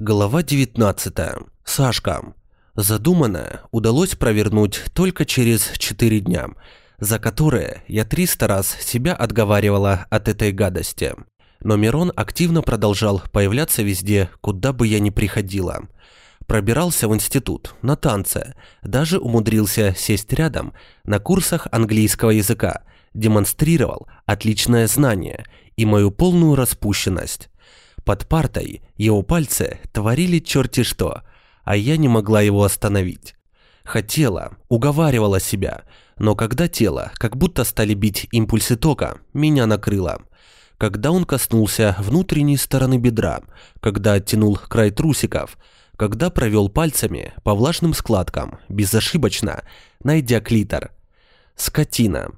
Глава 19. Сашка. Задуманное удалось провернуть только через 4 дня, за которые я 300 раз себя отговаривала от этой гадости. Но Мирон активно продолжал появляться везде, куда бы я ни приходила. Пробирался в институт, на танцы, даже умудрился сесть рядом на курсах английского языка, демонстрировал отличное знание и мою полную распущенность. Под партой его пальцы творили черти что, а я не могла его остановить. Хотела, уговаривала себя, но когда тело как будто стали бить импульсы тока, меня накрыло. Когда он коснулся внутренней стороны бедра, когда оттянул край трусиков, когда провел пальцами по влажным складкам, безошибочно, найдя клитор. Скотина.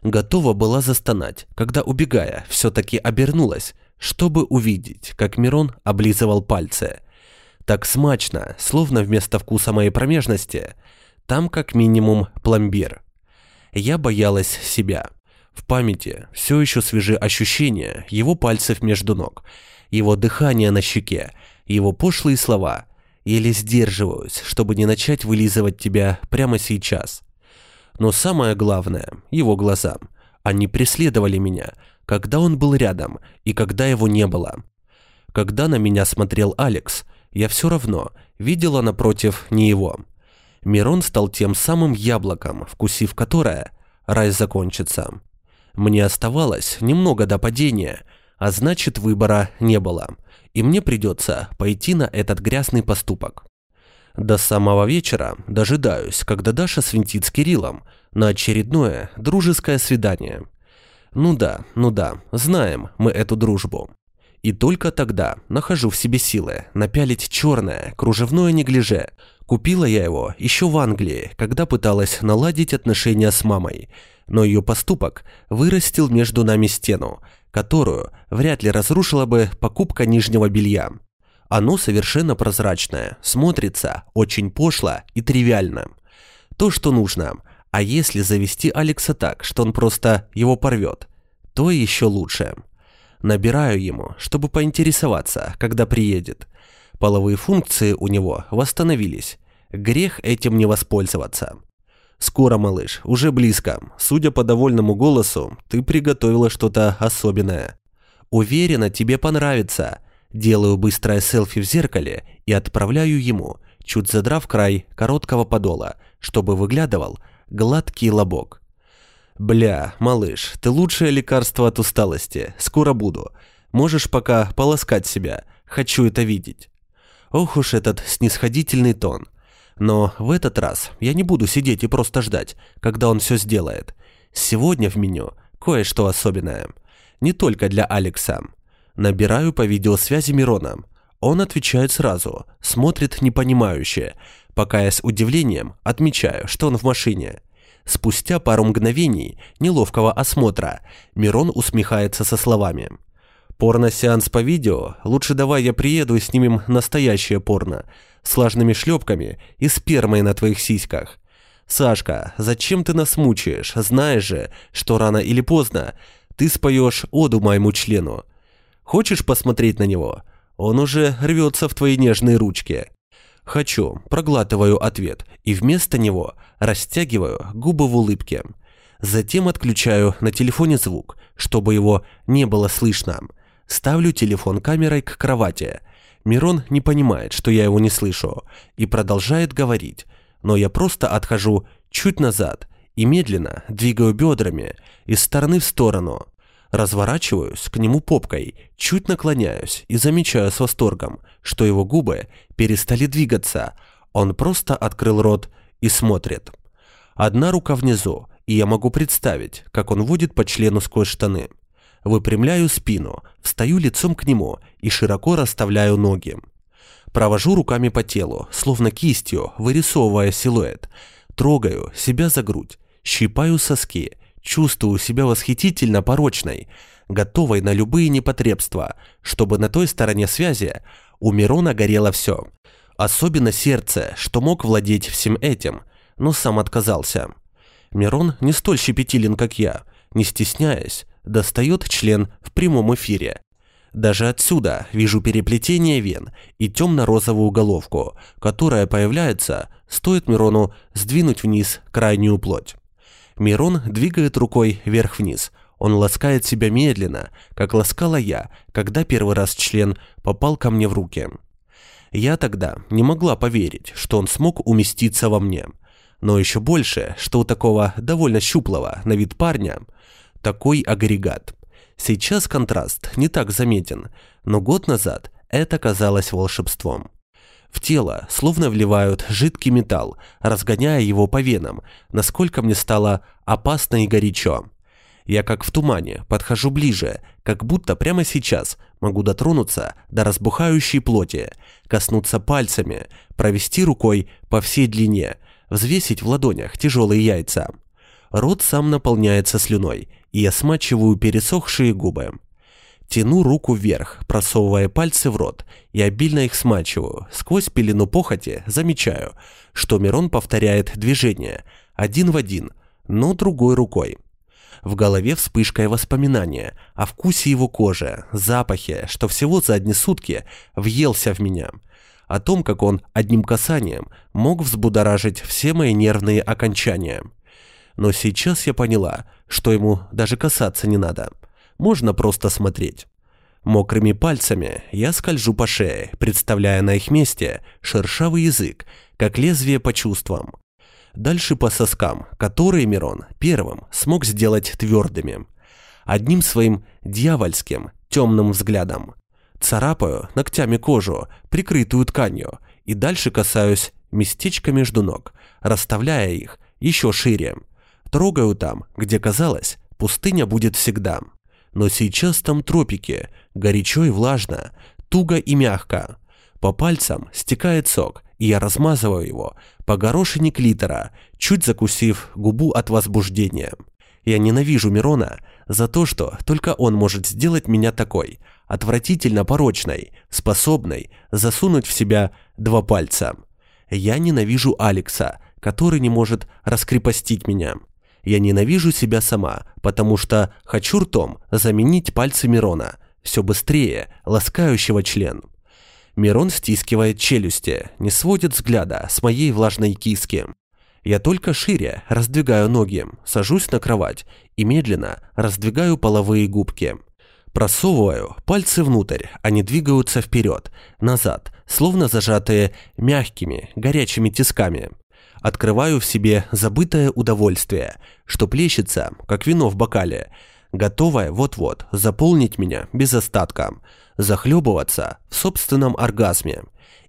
Готова была застонать, когда, убегая, все-таки обернулась, чтобы увидеть, как Мирон облизывал пальцы. Так смачно, словно вместо вкуса моей промежности, там как минимум пломбир. Я боялась себя. В памяти все еще свежи ощущения его пальцев между ног, его дыхание на щеке, его пошлые слова. Еле сдерживаюсь, чтобы не начать вылизывать тебя прямо сейчас. Но самое главное – его глаза. Они преследовали меня – когда он был рядом и когда его не было. Когда на меня смотрел Алекс, я все равно видела напротив не его. Мирон стал тем самым яблоком, вкусив которое рай закончится. Мне оставалось немного до падения, а значит выбора не было, и мне придется пойти на этот грязный поступок. До самого вечера дожидаюсь, когда Даша свинтит с Кириллом на очередное дружеское свидание – ну да, ну да, знаем мы эту дружбу. И только тогда нахожу в себе силы напялить черное кружевное неглиже. Купила я его еще в Англии, когда пыталась наладить отношения с мамой. Но ее поступок вырастил между нами стену, которую вряд ли разрушила бы покупка нижнего белья. Оно совершенно прозрачное, смотрится очень пошло и тривиально. То, что нужно – а если завести Алекса так, что он просто его порвет, то еще лучше. Набираю ему, чтобы поинтересоваться, когда приедет. Половые функции у него восстановились. Грех этим не воспользоваться. Скоро, малыш, уже близко. Судя по довольному голосу, ты приготовила что-то особенное. Уверена, тебе понравится. Делаю быстрое селфи в зеркале и отправляю ему, чуть задрав край короткого подола, чтобы выглядывал гладкий лобок. «Бля, малыш, ты лучшее лекарство от усталости. Скоро буду. Можешь пока полоскать себя. Хочу это видеть». Ох уж этот снисходительный тон. Но в этот раз я не буду сидеть и просто ждать, когда он все сделает. Сегодня в меню кое-что особенное. Не только для Алекса. Набираю по видеосвязи Мирона. Он отвечает сразу, смотрит непонимающе, пока я с удивлением отмечаю, что он в машине. Спустя пару мгновений неловкого осмотра Мирон усмехается со словами. «Порно-сеанс по видео? Лучше давай я приеду и снимем настоящее порно. С влажными шлепками и спермой на твоих сиськах. Сашка, зачем ты нас мучаешь? Знаешь же, что рано или поздно ты споешь оду моему члену. Хочешь посмотреть на него? Он уже рвется в твои нежные ручки». «Хочу», проглатываю ответ и вместо него растягиваю губы в улыбке. Затем отключаю на телефоне звук, чтобы его не было слышно. Ставлю телефон камерой к кровати. Мирон не понимает, что я его не слышу, и продолжает говорить, но я просто отхожу чуть назад и медленно двигаю бедрами из стороны в сторону. Разворачиваюсь к нему попкой, чуть наклоняюсь и замечаю с восторгом, что его губы перестали двигаться. Он просто открыл рот и смотрит. Одна рука внизу, и я могу представить, как он водит по члену сквозь штаны. Выпрямляю спину, встаю лицом к нему и широко расставляю ноги. Провожу руками по телу, словно кистью, вырисовывая силуэт. Трогаю себя за грудь, щипаю соски – чувствую себя восхитительно порочной, готовой на любые непотребства, чтобы на той стороне связи у Мирона горело все. Особенно сердце, что мог владеть всем этим, но сам отказался. Мирон не столь щепетилен, как я, не стесняясь, достает член в прямом эфире. Даже отсюда вижу переплетение вен и темно-розовую головку, которая появляется, стоит Мирону сдвинуть вниз крайнюю плоть. Мирон двигает рукой вверх-вниз. Он ласкает себя медленно, как ласкала я, когда первый раз член попал ко мне в руки. Я тогда не могла поверить, что он смог уместиться во мне. Но еще больше, что у такого довольно щуплого на вид парня такой агрегат. Сейчас контраст не так заметен, но год назад это казалось волшебством. В тело словно вливают жидкий металл, разгоняя его по венам, насколько мне стало опасно и горячо. Я как в тумане, подхожу ближе, как будто прямо сейчас могу дотронуться до разбухающей плоти, коснуться пальцами, провести рукой по всей длине, взвесить в ладонях тяжелые яйца. Рот сам наполняется слюной, и я смачиваю пересохшие губы. Тяну руку вверх, просовывая пальцы в рот, и обильно их смачиваю. Сквозь пелену похоти замечаю, что Мирон повторяет движение, один в один, но другой рукой. В голове вспышкой воспоминания о вкусе его кожи, запахе, что всего за одни сутки въелся в меня. О том, как он одним касанием мог взбудоражить все мои нервные окончания. Но сейчас я поняла, что ему даже касаться не надо. Можно просто смотреть. Мокрыми пальцами я скольжу по шее, представляя на их месте шершавый язык, как лезвие по чувствам. Дальше по соскам, которые Мирон первым смог сделать твердыми. Одним своим дьявольским, темным взглядом. Царапаю ногтями кожу, прикрытую тканью, и дальше касаюсь местечка между ног, расставляя их еще шире. Трогаю там, где казалось, пустыня будет всегда. Но сейчас там тропики, горячо и влажно, туго и мягко. По пальцам стекает сок, и я размазываю его по горошине клитора, чуть закусив губу от возбуждения. Я ненавижу Мирона за то, что только он может сделать меня такой, отвратительно порочной, способной засунуть в себя два пальца. Я ненавижу Алекса, который не может раскрепостить меня. Я ненавижу себя сама, потому что хочу ртом заменить пальцы Мирона, все быстрее, ласкающего член. Мирон стискивает челюсти, не сводит взгляда с моей влажной киски. Я только шире раздвигаю ноги, сажусь на кровать и медленно раздвигаю половые губки. Просовываю пальцы внутрь, они двигаются вперед, назад, словно зажатые мягкими, горячими тисками. Открываю в себе забытое удовольствие, что плещется, как вино в бокале, готовое вот-вот заполнить меня без остатка захлебываться в собственном оргазме.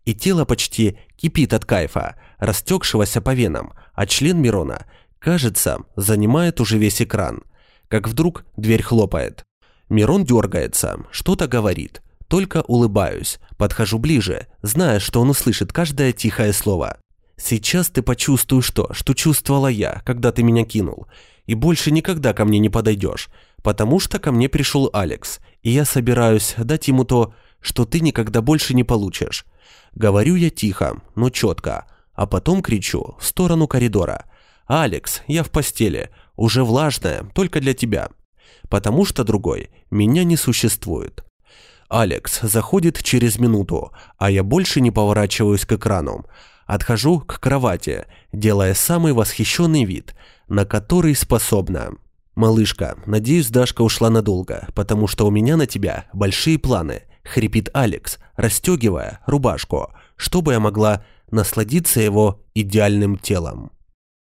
И тело почти кипит от кайфа, растекшегося по венам, а член Мирона, кажется, занимает уже весь экран. Как вдруг дверь хлопает. Мирон дергается, что-то говорит. Только улыбаюсь, подхожу ближе, зная, что он услышит каждое тихое слово. «Сейчас ты почувствуешь то, что чувствовала я, когда ты меня кинул, и больше никогда ко мне не подойдешь, потому что ко мне пришел Алекс, и я собираюсь дать ему то, что ты никогда больше не получишь. Говорю я тихо, но четко, а потом кричу в сторону коридора. «Алекс, я в постели, уже влажная, только для тебя». Потому что другой меня не существует. Алекс заходит через минуту, а я больше не поворачиваюсь к экрану. Отхожу к кровати, делая самый восхищенный вид, на который способна. «Малышка, надеюсь, Дашка ушла надолго, потому что у меня на тебя большие планы», — хрипит Алекс, расстегивая рубашку, чтобы я могла насладиться его идеальным телом.